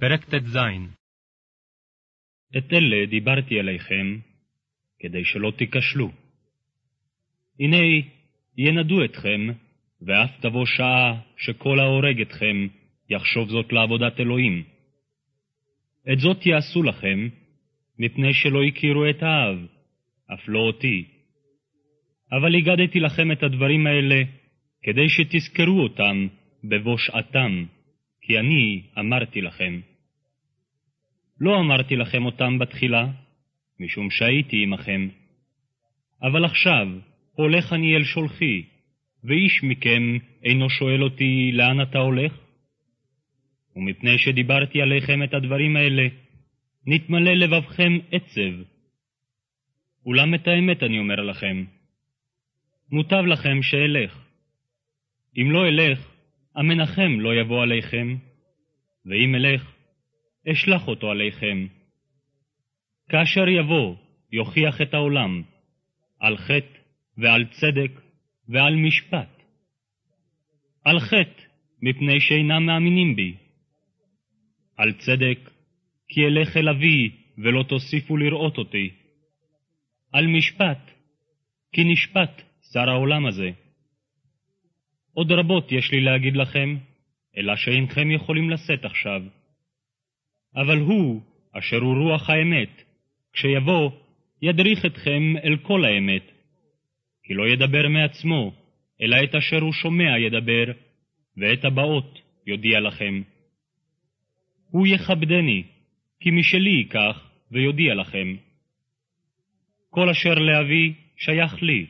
פרק ט"ז את אלה דיברתי אליכם, כדי שלא תיכשלו. הנה ינדו אתכם, ואף תבוא שעה שכל ההורג אתכם יחשוב זאת לעבודת אלוהים. את זאת יעשו לכם, מפני שלא הכירו את האב, אף לא אותי. אבל הגדתי לכם את הדברים האלה, כדי שתזכרו אותם בבוא שעתם. כי אני אמרתי לכם. לא אמרתי לכם אותם בתחילה, משום שהייתי עמכם. אבל עכשיו הולך אני אל שולחי, ואיש מכם אינו שואל אותי לאן אתה הולך? ומפני שדיברתי עליכם את הדברים האלה, נתמלא לבבכם עצב. אולם את האמת אני אומר לכם, מוטב לכם שאלך. אם לא אלך, המנחם לא יבוא עליכם, ואם אלך, אשלח אותו עליכם. כאשר יבוא, יוכיח את העולם, על חטא ועל צדק ועל משפט. על חטא, מפני שאינם מאמינים בי. על צדק, כי אלך אל אבי, ולא תוסיפו לראות אותי. על משפט, כי נשפט שר העולם הזה. עוד רבות יש לי להגיד לכם, אלא שאינכם יכולים לשאת עכשיו. אבל הוא, אשר הוא רוח האמת, כשיבוא, ידריך אתכם אל כל האמת. כי לא ידבר מעצמו, אלא את אשר הוא שומע ידבר, ואת הבאות יודיע לכם. הוא יכבדני, כי משלי ייקח, ויודיע לכם. כל אשר לאבי שייך לי.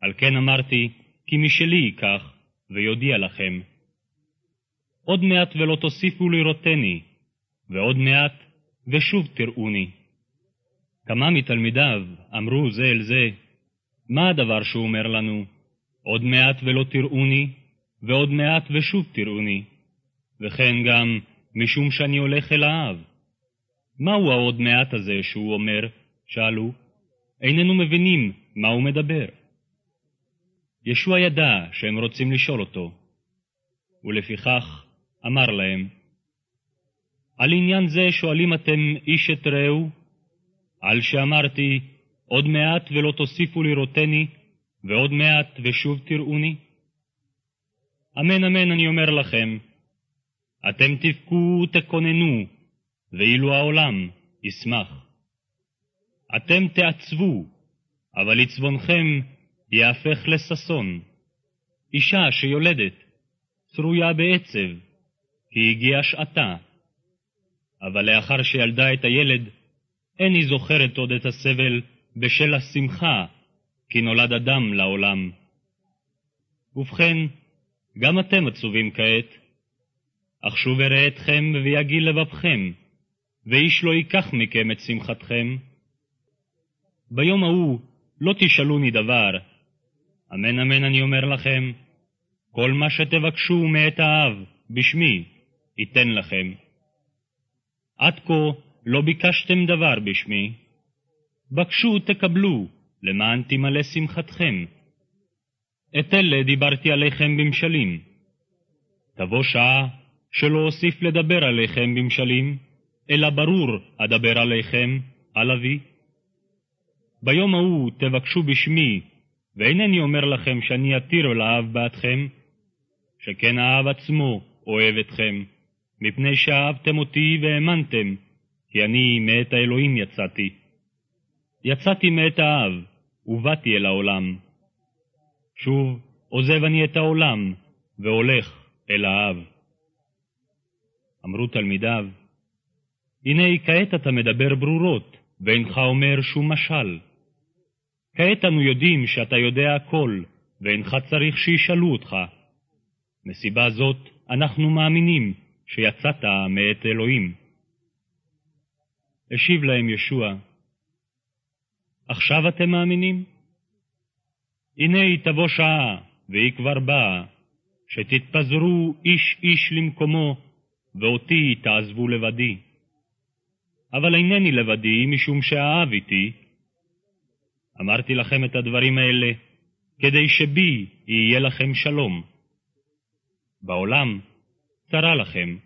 על כן אמרתי, כי משלי ייקח, ויודיע לכם. עוד מעט ולא תוסיפו לראותני, ועוד מעט ושוב תראוני. כמה מתלמידיו אמרו זה אל זה, מה הדבר שהוא אומר לנו? עוד מעט ולא תראוני, ועוד מעט ושוב תראוני. וכן גם משום שאני הולך אל האב. מהו העוד מעט הזה שהוא אומר? שאלו. איננו מבינים מה הוא מדבר. ישוע ידע שהם רוצים לשאול אותו, ולפיכך אמר להם, על עניין זה שואלים אתם איש את רעהו? על שאמרתי, עוד מעט ולא תוסיפו לראותני, ועוד מעט ושוב תראוני? אמן אמן אני אומר לכם, אתם תבכו ותקוננו, ואילו העולם ישמח. אתם תעצבו, אבל עצבונכם יהפך לששון. אישה שיולדת, צרויה בעצב, כי הגיעה שעתה. אבל לאחר שילדה את הילד, אין היא זוכרת עוד את הסבל בשל השמחה, כי נולד אדם לעולם. ובכן, גם אתם עצובים כעת, אך שוב אראה אתכם ויגיל לבבכם, ואיש לא ייקח מכם את שמחתכם. ביום ההוא לא תשאלוני דבר, אמן אמן אני אומר לכם, כל מה שתבקשו מאת האב בשמי, ייתן לכם. עד כה לא ביקשתם דבר בשמי, בקשו תקבלו, למען תמלא שמחתכם. את אלה דיברתי עליכם במשלים. תבוא שעה שלא אוסיף לדבר עליכם במשלים, אלא ברור אדבר עליכם, על אבי. ביום ההוא תבקשו בשמי ואינני אומר לכם שאני אתיר אל האב בעדכם, שכן האב עצמו אוהב אתכם, מפני שאהבתם אותי והאמנתם, כי אני מאת האלוהים יצאתי. יצאתי מאת האב, ובאתי אל העולם. שוב, עוזב אני את העולם, והולך אל האב. אמרו תלמידיו, הנה כעת אתה מדבר ברורות, ואינך אומר שום משל. כעת אנו יודעים שאתה יודע הכל, ואינך צריך שישאלו אותך. מסיבה זאת אנחנו מאמינים שיצאת מאת אלוהים. השיב להם ישוע, עכשיו אתם מאמינים? הנה תבוא שעה, והיא כבר באה, שתתפזרו איש איש למקומו, ואותי תעזבו לבדי. אבל אינני לבדי, משום שהאב איתי, אמרתי לכם את הדברים האלה, כדי שבי יהיה לכם שלום. בעולם צרה לכם,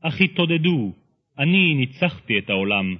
אך התעודדו, אני ניצחתי את העולם,